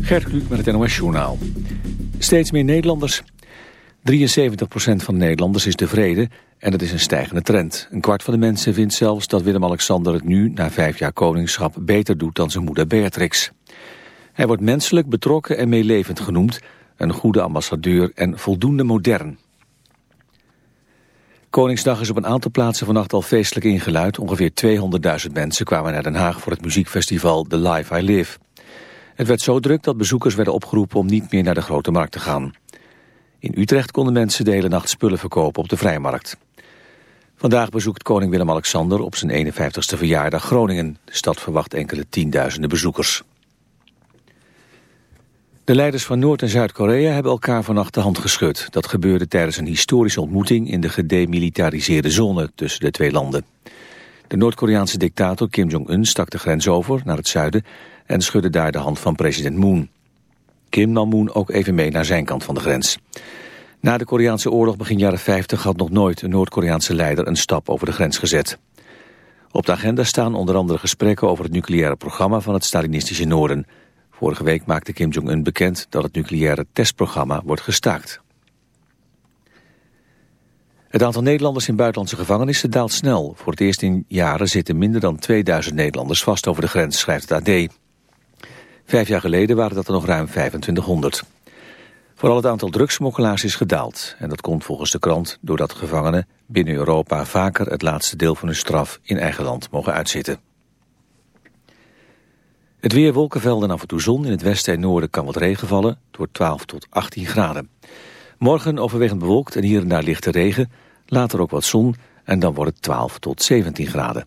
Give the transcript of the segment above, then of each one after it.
Gert Kluk met het NOS Journaal. Steeds meer Nederlanders... 73% van de Nederlanders is tevreden en dat is een stijgende trend. Een kwart van de mensen vindt zelfs dat Willem-Alexander het nu... na vijf jaar koningschap beter doet dan zijn moeder Beatrix. Hij wordt menselijk, betrokken en meelevend genoemd... een goede ambassadeur en voldoende modern. Koningsdag is op een aantal plaatsen vannacht al feestelijk ingeluid. Ongeveer 200.000 mensen kwamen naar Den Haag voor het muziekfestival The Life I Live. Het werd zo druk dat bezoekers werden opgeroepen om niet meer naar de grote markt te gaan. In Utrecht konden mensen de hele nacht spullen verkopen op de Vrijmarkt. Vandaag bezoekt koning Willem-Alexander op zijn 51ste verjaardag Groningen. De stad verwacht enkele tienduizenden bezoekers. De leiders van Noord- en Zuid-Korea hebben elkaar vannacht de hand geschud. Dat gebeurde tijdens een historische ontmoeting in de gedemilitariseerde zone tussen de twee landen. De Noord-Koreaanse dictator Kim Jong-un stak de grens over naar het zuiden en schudde daar de hand van president Moon. Kim nam Moon ook even mee naar zijn kant van de grens. Na de Koreaanse oorlog begin jaren 50 had nog nooit een Noord-Koreaanse leider een stap over de grens gezet. Op de agenda staan onder andere gesprekken over het nucleaire programma van het Stalinistische Noorden. Vorige week maakte Kim Jong-un bekend dat het nucleaire testprogramma wordt gestaakt. Het aantal Nederlanders in buitenlandse gevangenissen daalt snel. Voor het eerst in jaren zitten minder dan 2000 Nederlanders vast over de grens, schrijft het AD. Vijf jaar geleden waren dat er nog ruim 2500. Vooral het aantal drugsmokkelaars is gedaald. En dat komt volgens de krant doordat gevangenen binnen Europa vaker het laatste deel van hun straf in eigen land mogen uitzitten. Het weer wolkenvelden af en toe zon. In het westen en noorden kan wat regen vallen. Wordt 12 tot 18 graden. Morgen overwegend bewolkt en hier en daar lichte regen. Later ook wat zon en dan wordt het 12 tot 17 graden.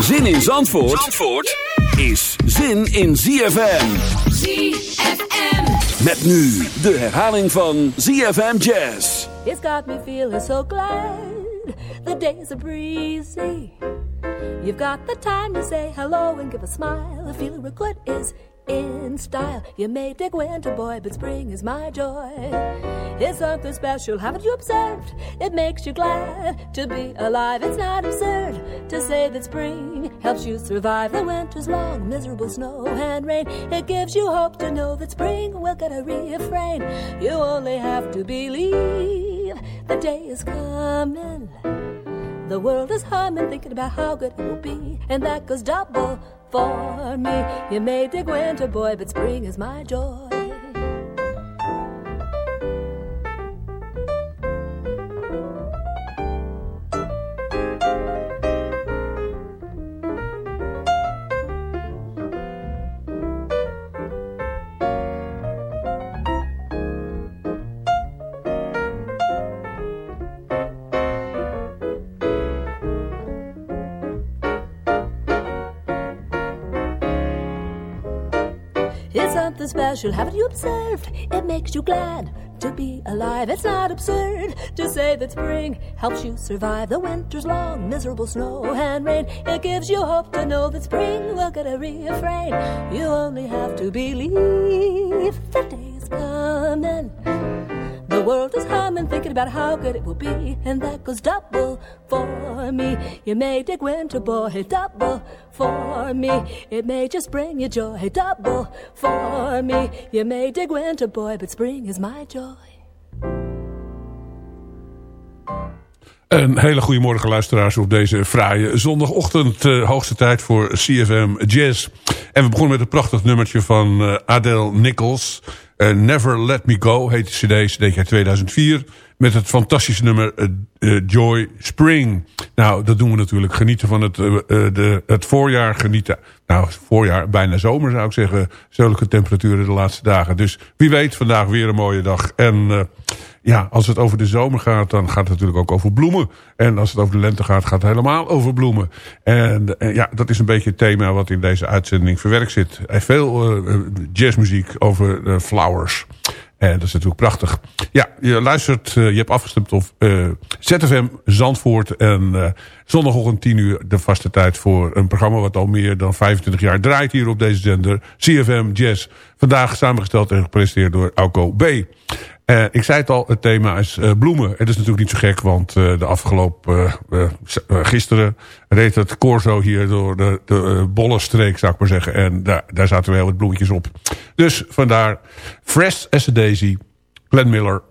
Zin in Zandvoort, Zandvoort is zin in ZFM. ZFM. Met nu de herhaling van ZFM Jazz. It's got me feeling so glad. The days are breezy. You've got the time to say hello and give a smile. Feeling real good is in style. You may dig winter, boy, but spring is my joy. It's something special, haven't you observed? It makes you glad to be alive. It's not absurd to say that spring helps you survive the winter's long, miserable snow and rain. It gives you hope to know that spring will get a refrain. You only have to believe the day is coming. The world is humming, thinking about how good it will be, and that goes double for me. You may dig winter, boy, but spring is my joy. Something special, haven't you observed? It makes you glad to be alive. It's not absurd to say that spring helps you survive the winter's long, miserable snow and rain. It gives you hope to know that spring will get a refrain. You only have to believe the day's coming. World is humming, thinking about how good it will be, and that goes double for me. You may dig winter, boy, double for me. It may just bring you joy, double for me. You may dig winter, boy, but spring is my joy. Een hele goede morgen luisteraars op deze fraaie zondagochtend. Uh, hoogste tijd voor CFM Jazz. En we begonnen met een prachtig nummertje van uh, Adele Nichols. Uh, Never Let Me Go heet de cd, cd uit 2004. Met het fantastische nummer Joy Spring. Nou, dat doen we natuurlijk. Genieten van het, de, het voorjaar. Genieten, nou voorjaar, bijna zomer zou ik zeggen. Zulke temperaturen de laatste dagen. Dus wie weet, vandaag weer een mooie dag. En ja, als het over de zomer gaat, dan gaat het natuurlijk ook over bloemen. En als het over de lente gaat, gaat het helemaal over bloemen. En, en ja, dat is een beetje het thema wat in deze uitzending verwerkt zit. Veel uh, jazzmuziek over flowers. En dat is natuurlijk prachtig. Ja, je luistert, je hebt afgestemd op ZFM Zandvoort. En zondagochtend 10 uur de vaste tijd voor een programma... wat al meer dan 25 jaar draait hier op deze zender. CFM Jazz. Vandaag samengesteld en gepresenteerd door Alco B. Uh, ik zei het al, het thema is uh, bloemen. Het is natuurlijk niet zo gek, want uh, de afgelopen gisteren reed het Corso hier door de, de bolle streek, zou ik maar zeggen. En daar, daar zaten wel wat bloemetjes op. Dus vandaar Fresh as a Daisy, Glenn Miller,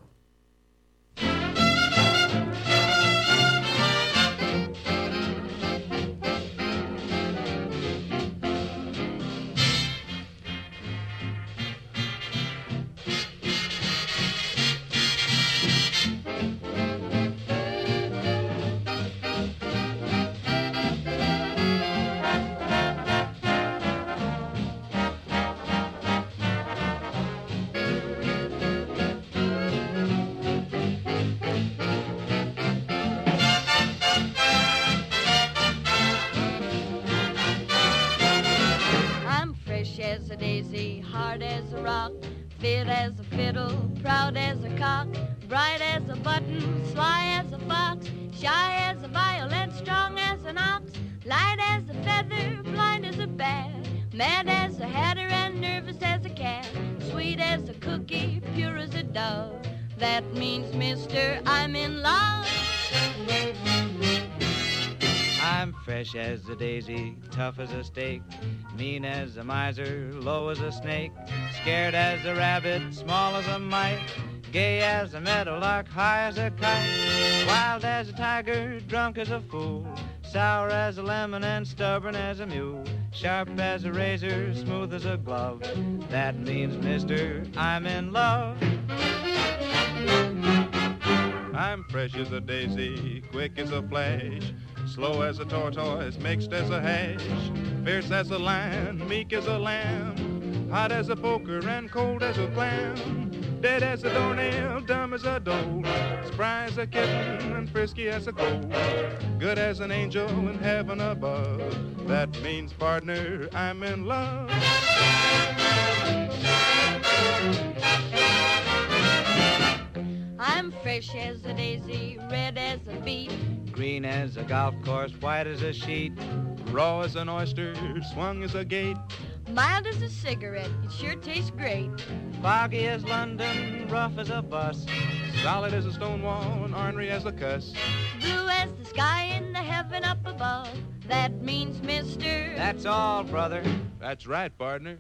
proud as a cock, bright as a button, sly as a fox, shy as a violet, strong as an ox, light as a feather, blind as a bat, mad as a hatter and nervous as a cat, sweet as a cookie, pure as a dove. That means, mister, I'm in love daisy, tough as a stake, mean as a miser, low as a snake, scared as a rabbit, small as a mite, gay as a meadowlark, high as a kite, wild as a tiger, drunk as a fool, sour as a lemon and stubborn as a mule, sharp as a razor, smooth as a glove. That means, mister, I'm in love. I'm fresh as a daisy, quick as a flash. Slow as a tortoise, mixed as a hash, fierce as a lion, meek as a lamb, hot as a poker and cold as a clam, dead as a doornail, dumb as a doe, spry as a kitten and frisky as a goat, good as an angel in heaven above. That means, partner, I'm in love. I'm fresh as a daisy, red as a beet, green as a golf course, white as a sheet, raw as an oyster, swung as a gate, mild as a cigarette, it sure tastes great. Foggy as London, rough as a bus, solid as a stone wall, and ornery as a cuss. Blue as the sky in the heaven up above, that means mister. That's all, brother. That's right, partner.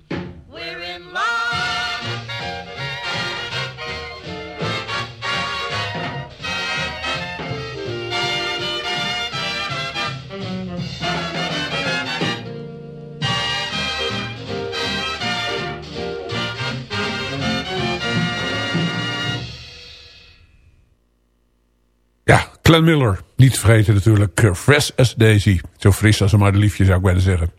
We're in love. Glenn Miller, niet te vergeten natuurlijk. Uh, fresh as Daisy. Zo fris als een maar de liefje zou ik bijna zeggen.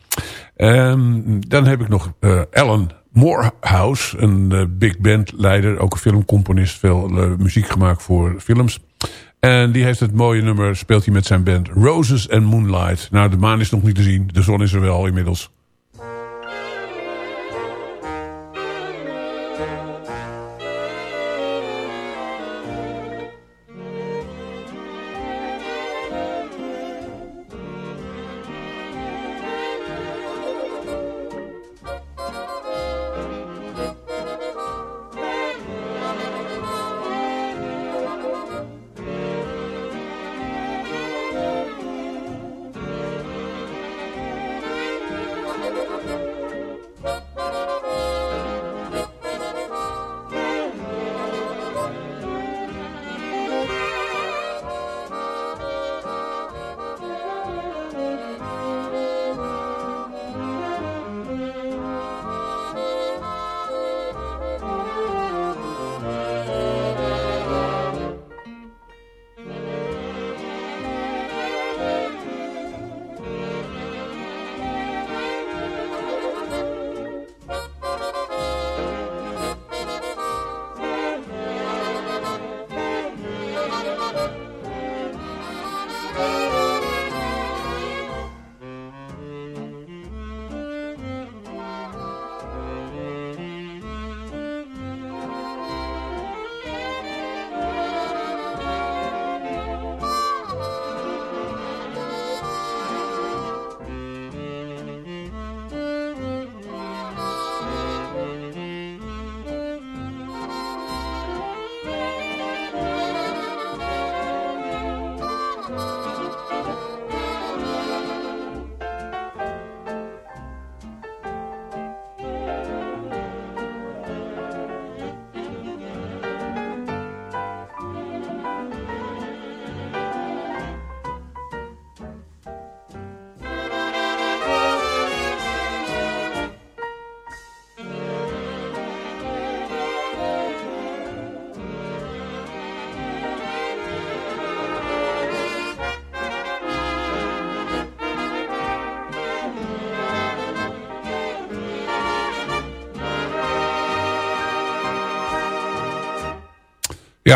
Um, dan heb ik nog uh, Alan Morehouse. Een uh, big band leider. Ook een filmcomponist. Veel muziek gemaakt voor films. En die heeft het mooie nummer. Speelt hij met zijn band Roses and Moonlight. Nou de maan is nog niet te zien. De zon is er wel inmiddels.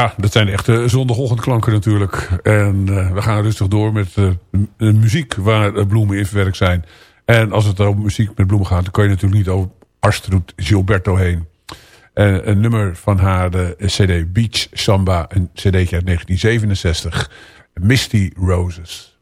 Ja, dat zijn echte zondagochtendklanken natuurlijk. En uh, we gaan rustig door met uh, muziek waar bloemen in verwerkt zijn. En als het over muziek met bloemen gaat... dan kan je natuurlijk niet over Astrud Gilberto heen. een nummer van haar cd Beach Samba, een cd'tje uit 1967. Misty Roses.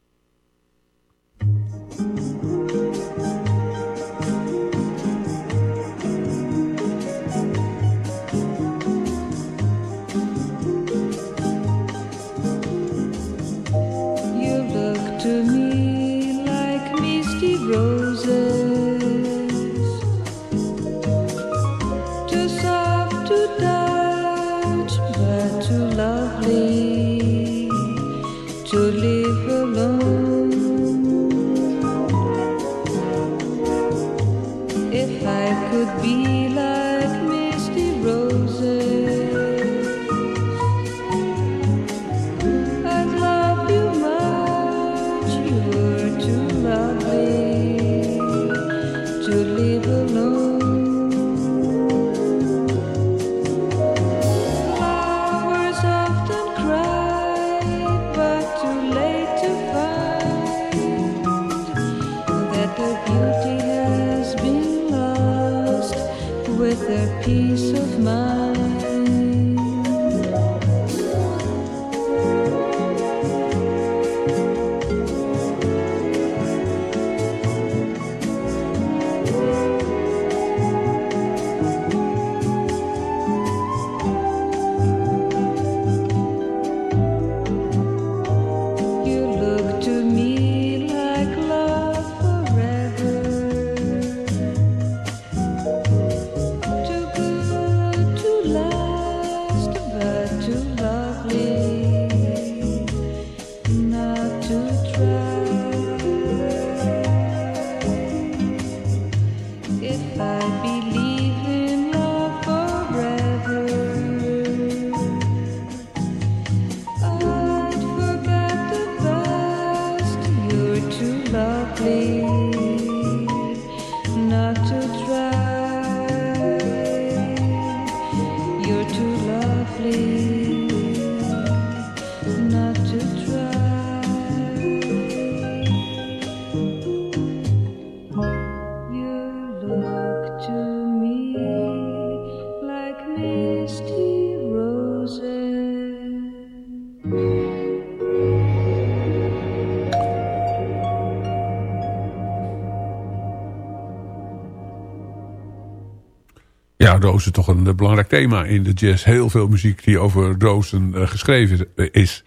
Rozen toch een belangrijk thema in de jazz. Heel veel muziek die over rozen uh, geschreven eh, is.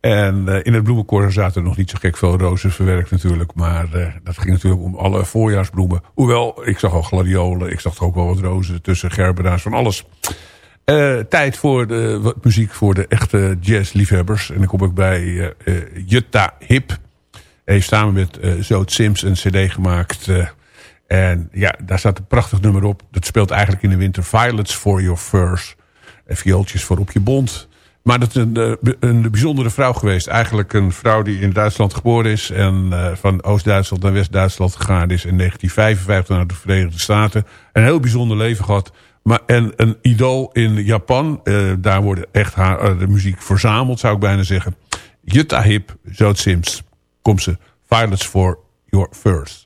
En in het bloemenkoor zaten nog niet zo gek veel rozen verwerkt natuurlijk. Maar dat ging natuurlijk om alle voorjaarsbloemen. Hoewel, ik zag al gladiolen. Ik zag toch ook wel wat rozen tussen gerbera's van alles. tijd voor de muziek voor de echte jazzliefhebbers. En dan kom ik bij Jutta Hip. Hij heeft samen met Zoot Sims een cd gemaakt... En ja, daar staat een prachtig nummer op. Dat speelt eigenlijk in de winter. Violets for your furs. En viooltjes voor op je bont. Maar dat is een, eh, een bijzondere vrouw geweest. Eigenlijk een vrouw die in Duitsland geboren is. En uh, van Oost-Duitsland naar West-Duitsland gegaan is. In 1955 naar de Verenigde Staten. Een heel bijzonder leven gehad. Maar, en een idool in Japan. Uh, daar wordt echt haar, de muziek verzameld, zou ik bijna zeggen. Jutta Hip, Zoot Sims. Komt ze. Violets for your furs.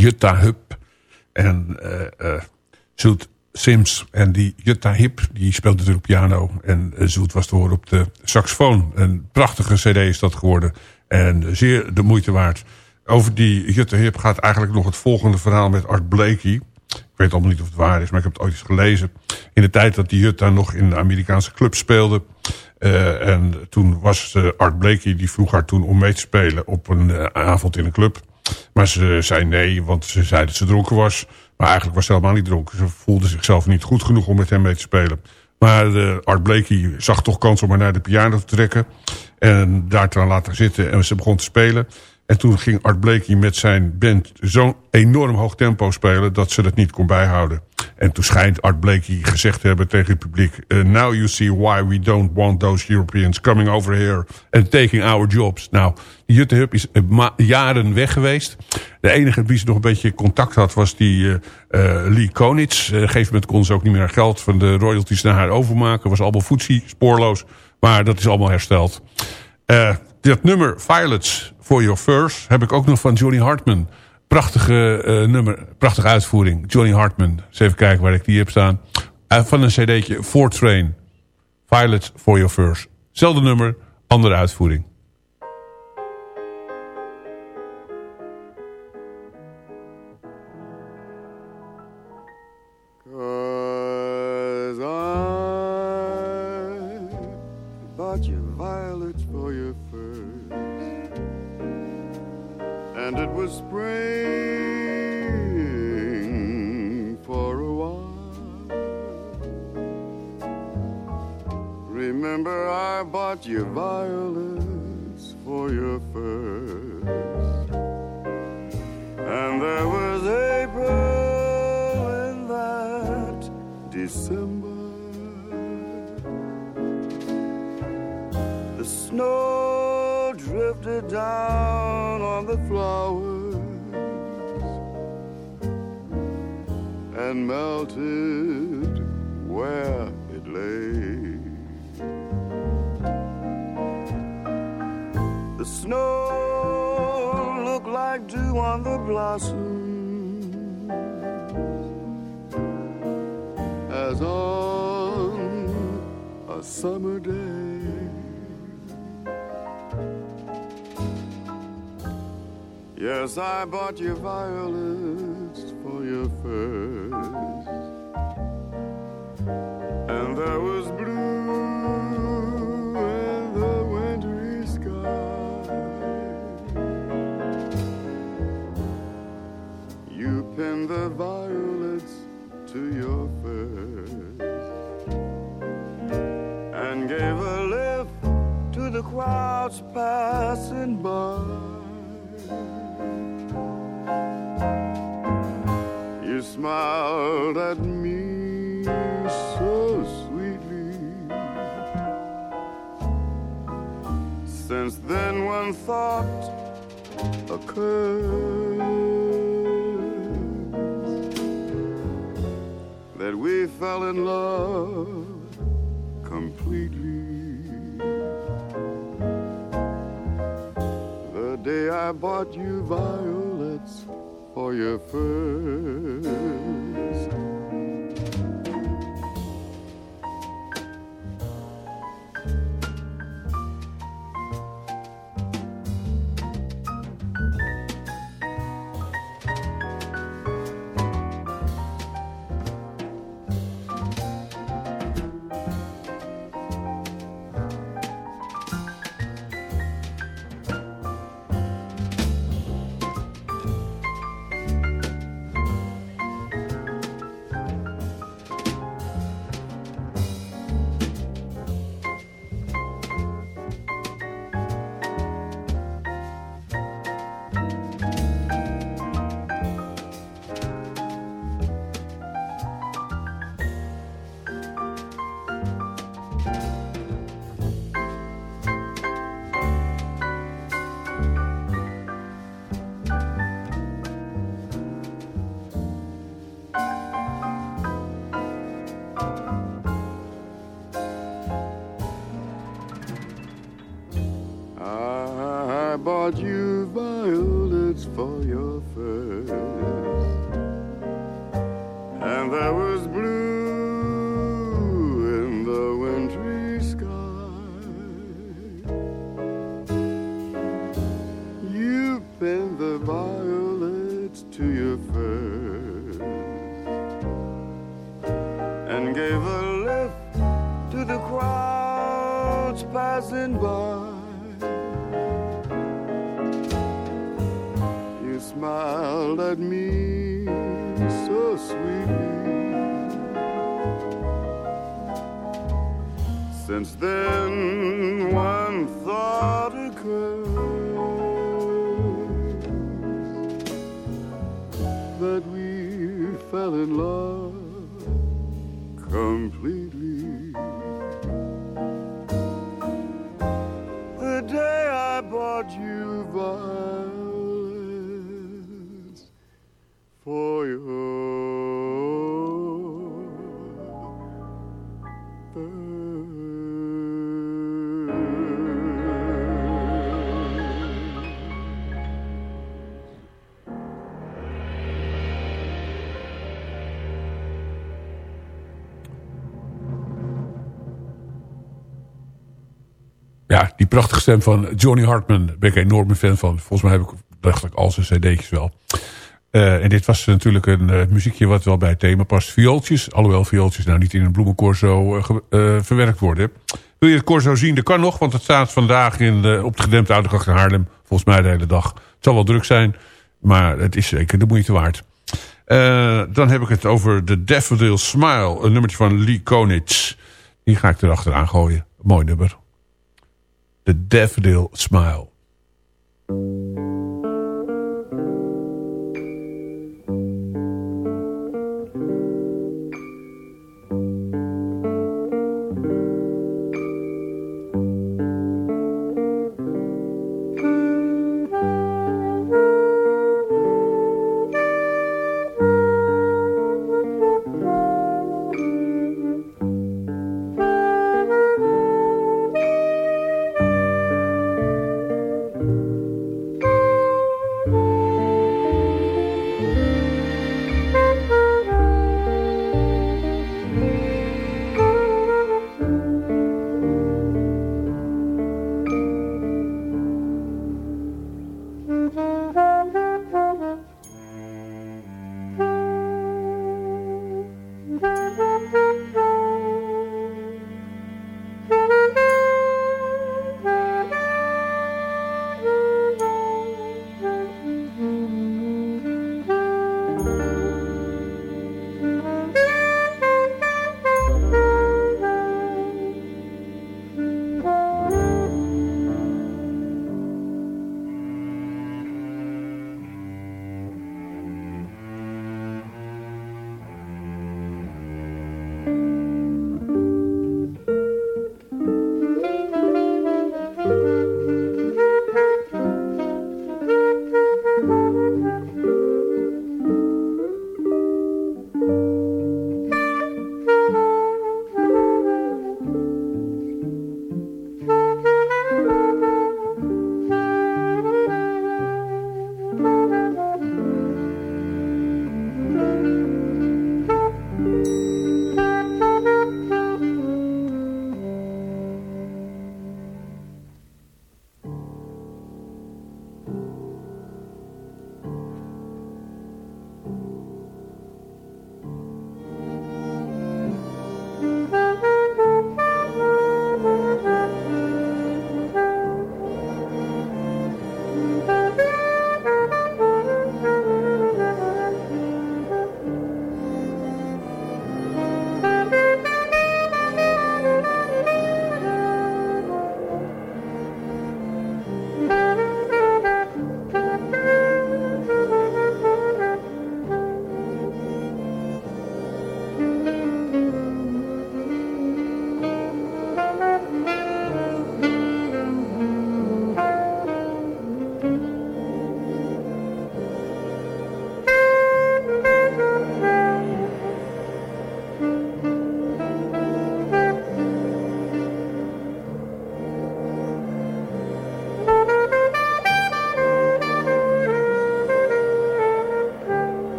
Jutta Hup en uh, Zoet Sims. En die Jutta Hip, die speelt natuurlijk piano. En Zoet was te horen op de saxofoon. Een prachtige cd is dat geworden. En zeer de moeite waard. Over die Jutta Hip gaat eigenlijk nog het volgende verhaal met Art Blakey. Ik weet allemaal niet of het waar is, maar ik heb het ooit eens gelezen. In de tijd dat die Jutta nog in de Amerikaanse club speelde. En toen was Art Blakey, die vroeg haar toen om mee te spelen op een avond in een club. Maar ze zei nee, want ze zei dat ze dronken was. Maar eigenlijk was ze helemaal niet dronken. Ze voelde zichzelf niet goed genoeg om met hem mee te spelen. Maar Art Blakey zag toch kans om haar naar de piano te trekken. En daar te laten zitten en ze begon te spelen. En toen ging Art Blakey met zijn band zo'n enorm hoog tempo spelen... dat ze dat niet kon bijhouden. En toen schijnt Art Blakey gezegd te hebben tegen het publiek... Uh, now you see why we don't want those Europeans coming over here... and taking our jobs. Nou, Jutte Hup is jaren weg geweest. De enige wie ze nog een beetje contact had was die uh, uh, Lee Konitz. Uh, op een gegeven moment kon ze ook niet meer geld van de royalties naar haar overmaken. was allemaal voetsie, spoorloos. Maar dat is allemaal hersteld. dat nummer, Violets for Your Furs, heb ik ook nog van Johnny Hartman... Prachtige uh, nummer, prachtige uitvoering. Johnny Hartman. Eens even kijken waar ik die heb staan. Uh, van een cd'tje, Four Train. Violet for Your First. Zelfde nummer, andere uitvoering. Snow drifted down on the flowers and melted where it lay. The snow looked like dew on the blossoms as on a summer day. Yes, I bought you violets for your first. And there was blue in the wintry sky. You pinned the violets to your first and gave a lift to the crowds passing by. Smiled at me so sweetly. Since then, one thought occurred that we fell in love completely. The day. I bought you violets for your first. Completely. Ja, die prachtige stem van Johnny Hartman. Ben ik een enorme fan van. Volgens mij heb ik, dacht ik, al zijn cd'tjes wel. Uh, en dit was natuurlijk een uh, muziekje wat wel bij het thema past. Viooltjes, alhoewel viooltjes nou niet in een bloemencorso uh, verwerkt worden. Wil je het corso zien? Dat kan nog, want het staat vandaag in, op de gedempte Oudegracht in Haarlem. Volgens mij de hele dag. Het zal wel druk zijn, maar het is zeker de moeite waard. dan heb ik het over The Daffodil Smile. Een nummertje van Lee Konitz. Die ga ik erachteraan gooien. Mooi nummer. The Daffodil Smile.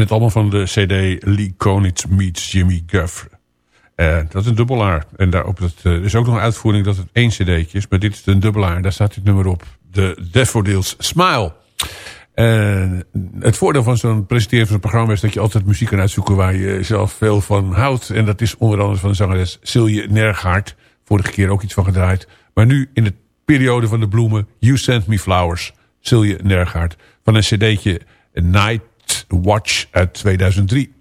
En het allemaal van de cd Lee Konitz meets Jimmy Guff. Uh, dat is een dubbelaar. En daar op het, uh, is ook nog een uitvoering dat het één cd'tje is. Maar dit is een dubbelaar. Daar staat dit nummer op. De Daffodils Smile. Uh, het voordeel van zo'n presenteren van zo'n programma is dat je altijd muziek kan uitzoeken waar je zelf veel van houdt. En dat is onder andere van de zangeres Silje Nergaard. Vorige keer ook iets van gedraaid. Maar nu in de periode van de bloemen You Send Me Flowers. Silje Nergaard. Van een cd'tje Night Watch uit 2003.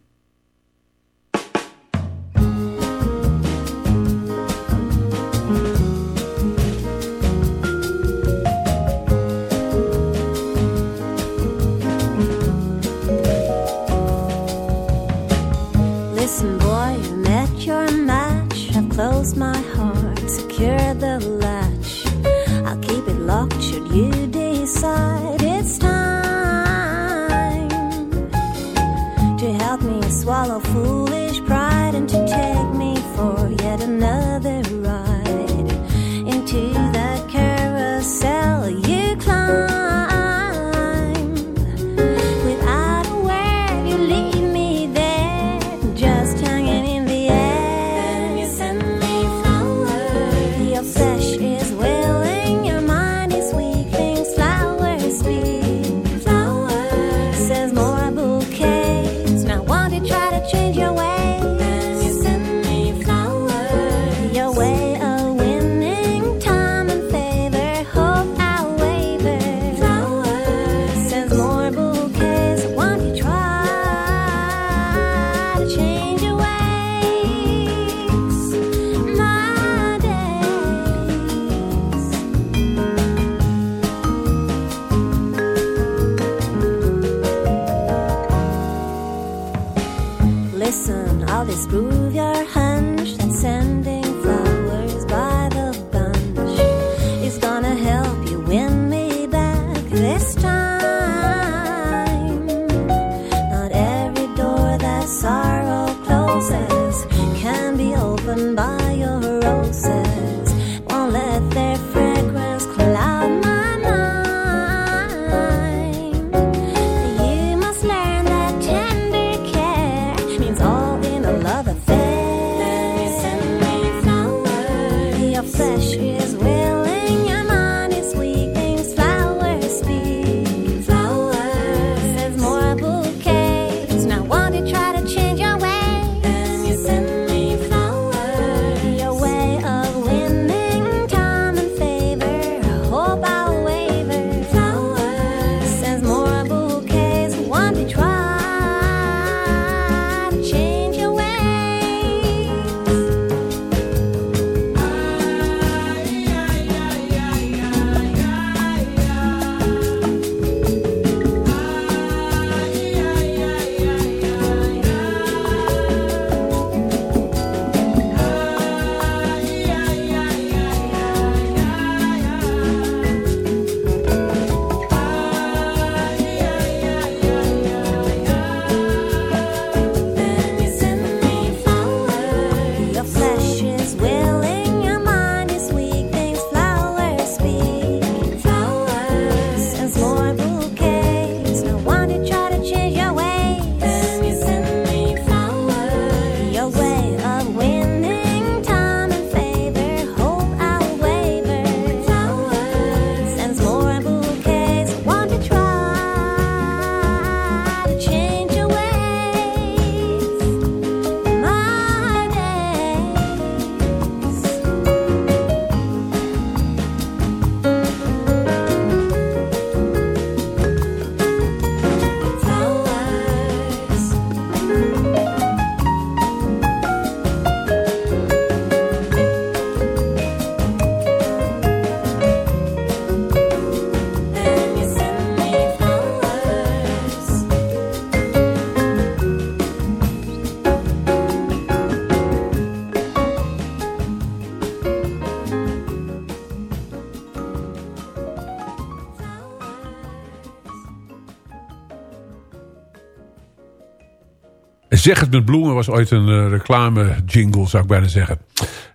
Zeg het met bloemen was ooit een eh, reclame jingle, zou ik bijna zeggen.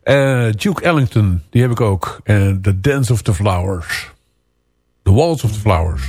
Eh, Duke Ellington, die heb ik ook. En The Dance of the Flowers. The Waltz of the Flowers.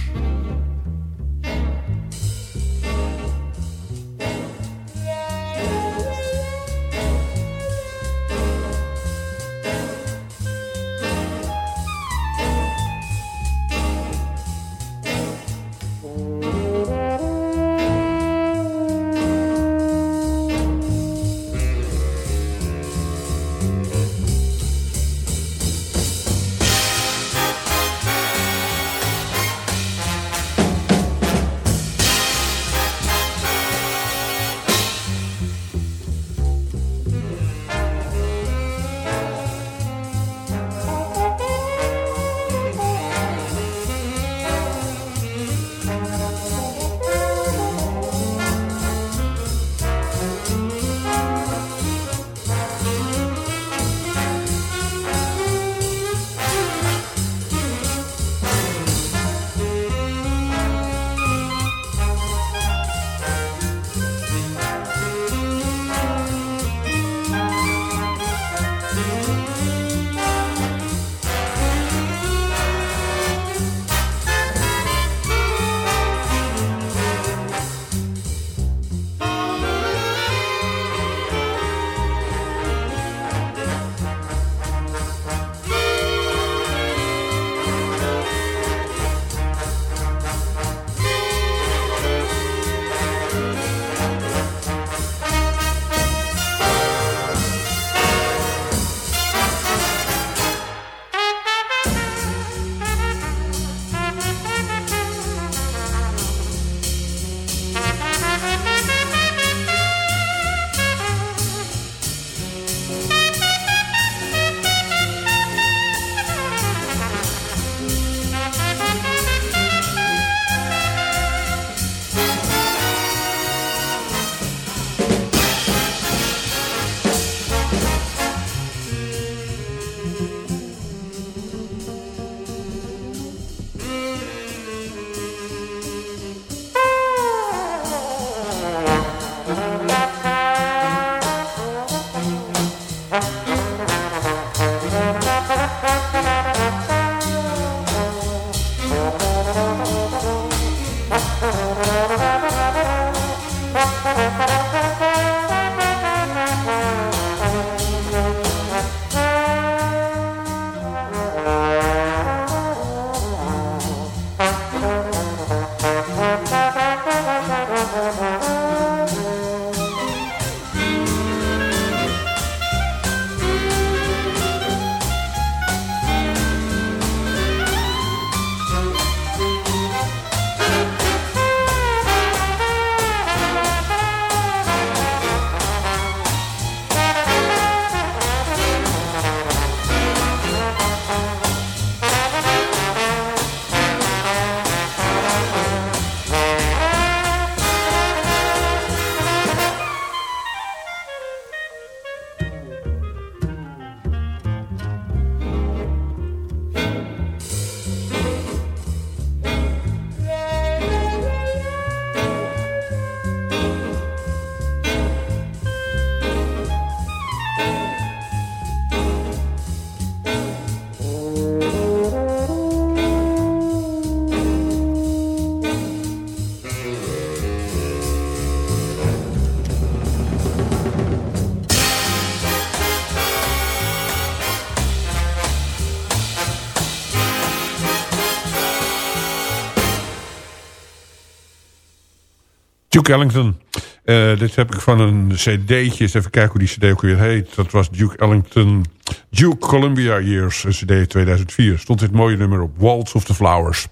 Duke Ellington. Eh, dit heb ik van een cd'tje. Even kijken hoe die cd ook weer heet. Dat was Duke Ellington. Duke Columbia Years, een cd 2004. Stond dit mooie nummer op. Waltz of the Flowers.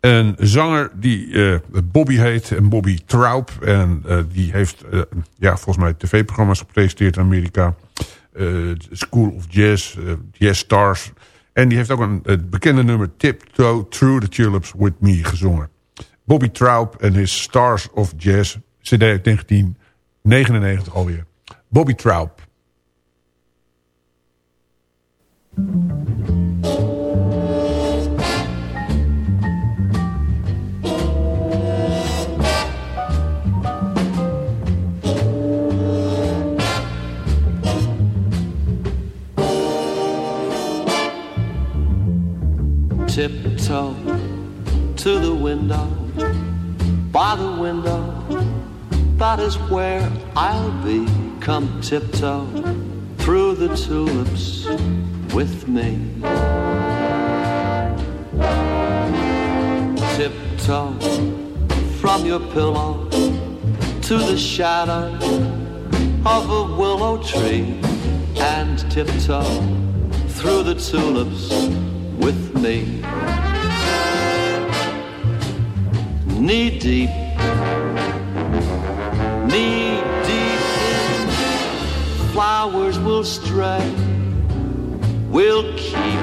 Een zanger die eh, Bobby heet. En Bobby Traub. En eh, die heeft ja, volgens mij tv-programma's gepresenteerd in Amerika. School of Jazz. Jazz Stars. En die heeft ook een het bekende nummer Tiptoe Through the Tulips With Me gezongen. Bobby Traub en his Stars of Jazz. CD 1999 alweer. Bobby Traub. Tiptoe to the window, by the window that is where I'll be. Come tiptoe through the tulips with me. Tiptoe from your pillow to the shadow of a willow tree and tiptoe through the tulips with me. Knee deep knee deep in flowers will stray. We'll keep,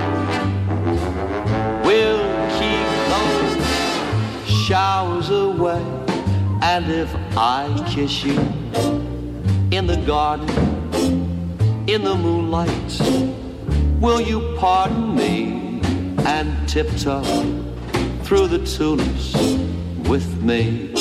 we'll keep those showers away. And if I kiss you in the garden, in the moonlight, will you pardon me and tiptoe through the tulips with me?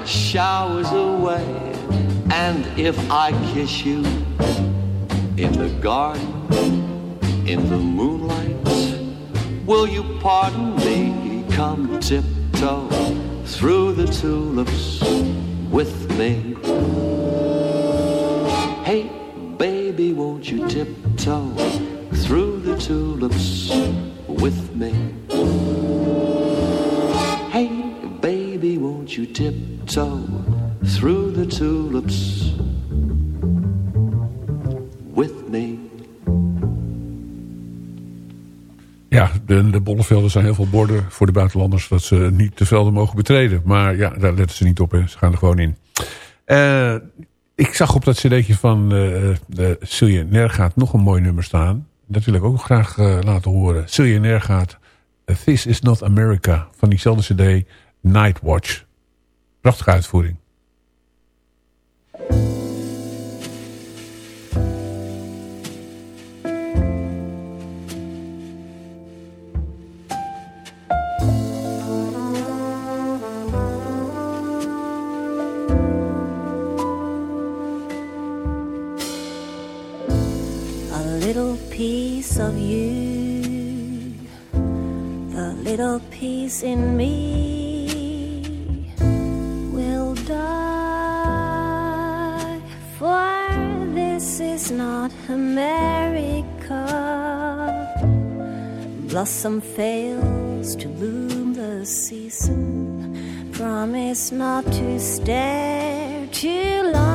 The showers away. And if I kiss you in the garden, in the moonlight, will you pardon me? Come tiptoe through the tulips with me. Hey, baby, won't you tiptoe through the tulips with me? Bollevelden zijn heel veel borden voor de buitenlanders... dat ze niet de velden mogen betreden. Maar ja, daar letten ze niet op. Hè. Ze gaan er gewoon in. Uh, ik zag op dat cd'tje van uh, de Silje Nergaat nog een mooi nummer staan. Dat wil ik ook graag laten horen. Silje Nergaat, This is not America. Van diezelfde cd, Nightwatch. Prachtige uitvoering. Little piece in me will die. For this is not America. Blossom fails to bloom the season. Promise not to stare too long.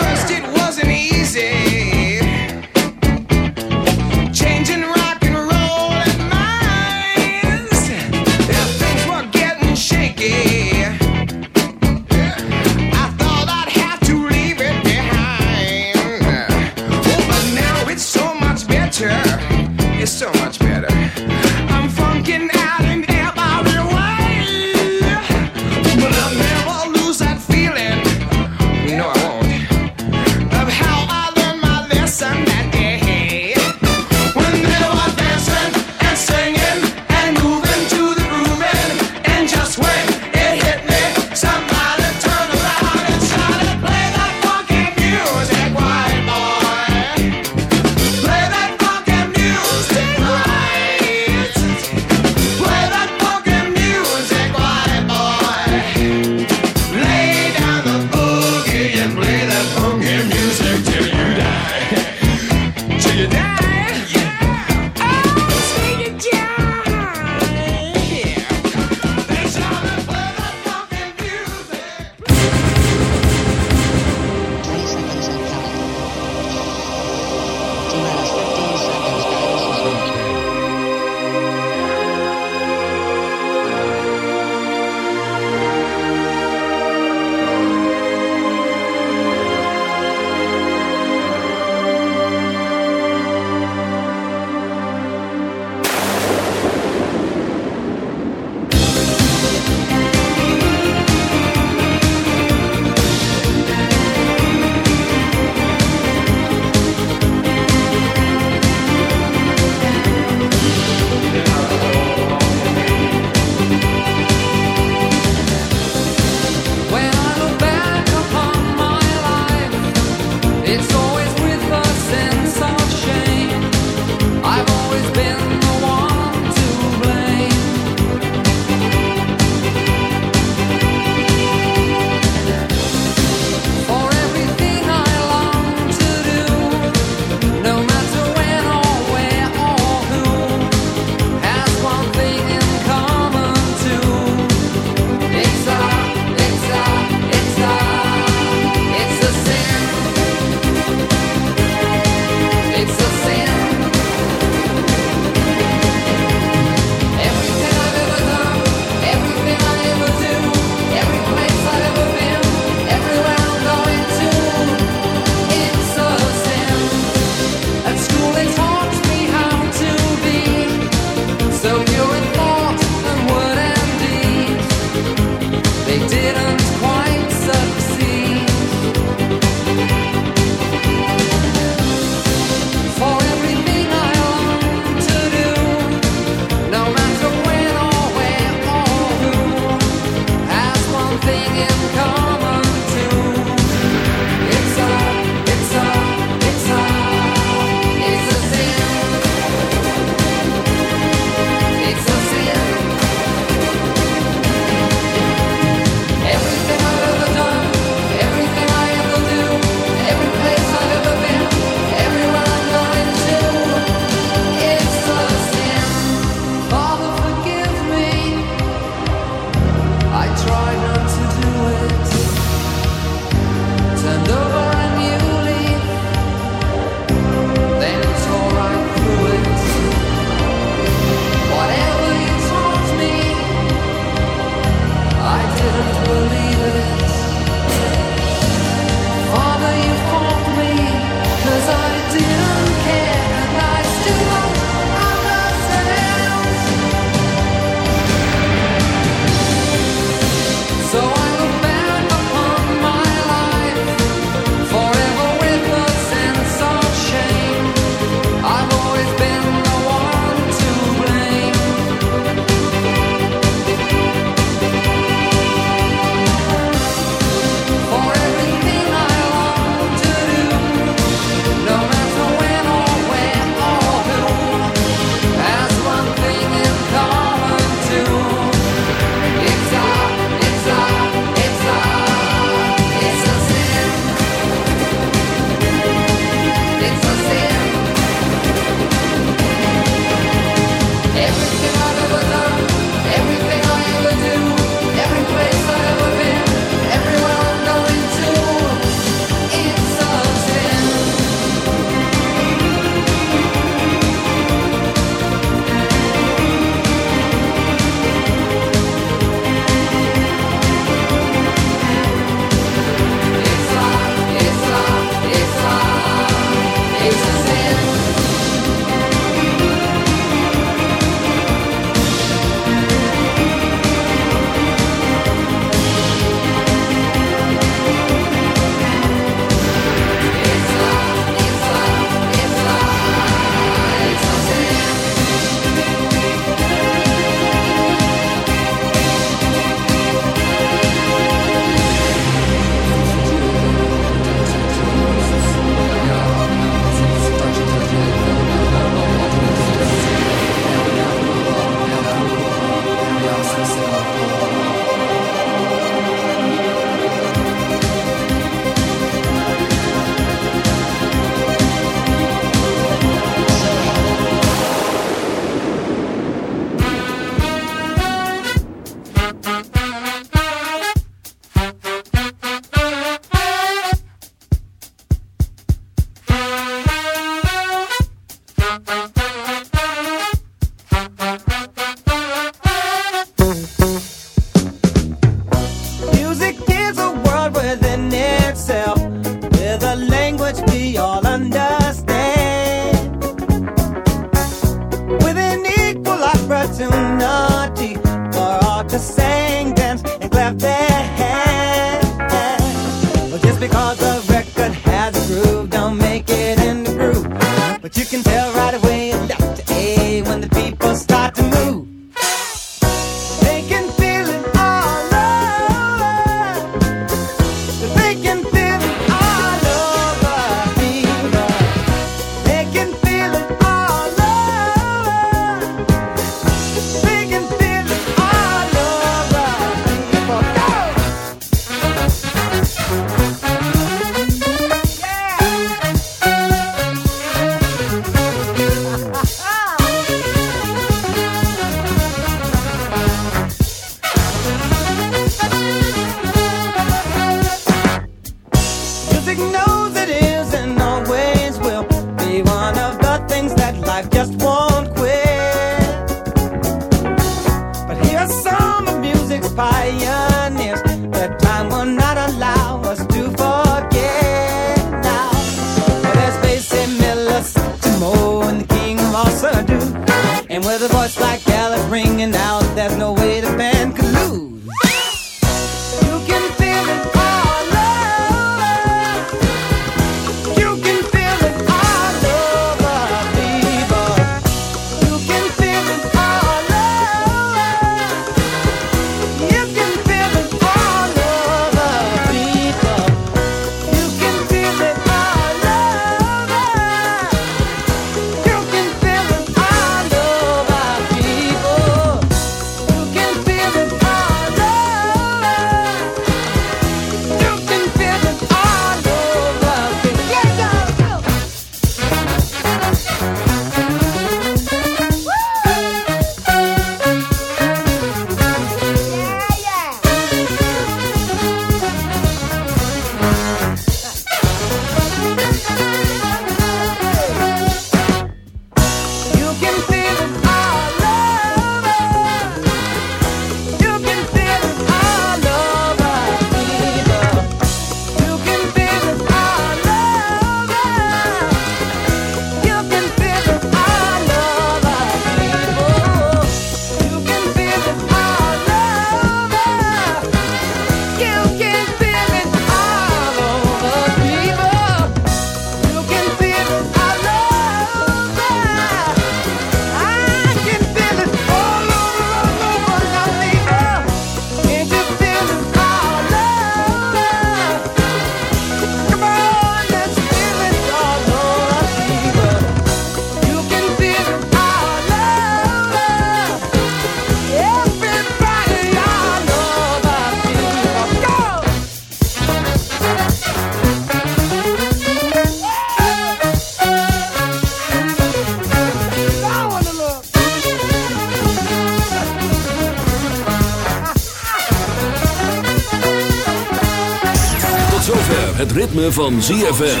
van ZFM.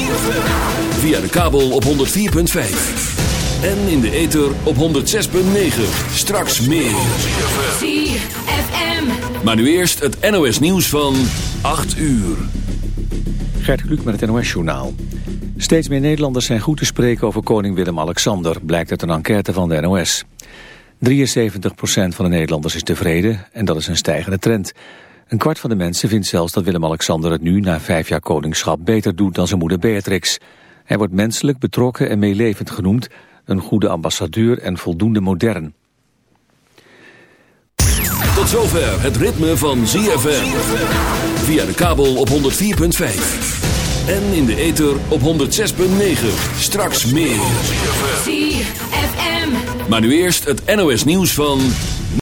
Via de kabel op 104.5. En in de ether op 106.9. Straks meer. ZFM. Maar nu eerst het NOS nieuws van 8 uur. Gert Kluk met het NOS journaal. Steeds meer Nederlanders zijn goed te spreken over koning Willem-Alexander... blijkt uit een enquête van de NOS. 73% van de Nederlanders is tevreden en dat is een stijgende trend... Een kwart van de mensen vindt zelfs dat Willem-Alexander het nu na vijf jaar koningschap beter doet dan zijn moeder Beatrix. Hij wordt menselijk, betrokken en meelevend genoemd, een goede ambassadeur en voldoende modern. Tot zover het ritme van ZFM. Via de kabel op 104.5. En in de ether op 106.9. Straks meer. Maar nu eerst het NOS nieuws van...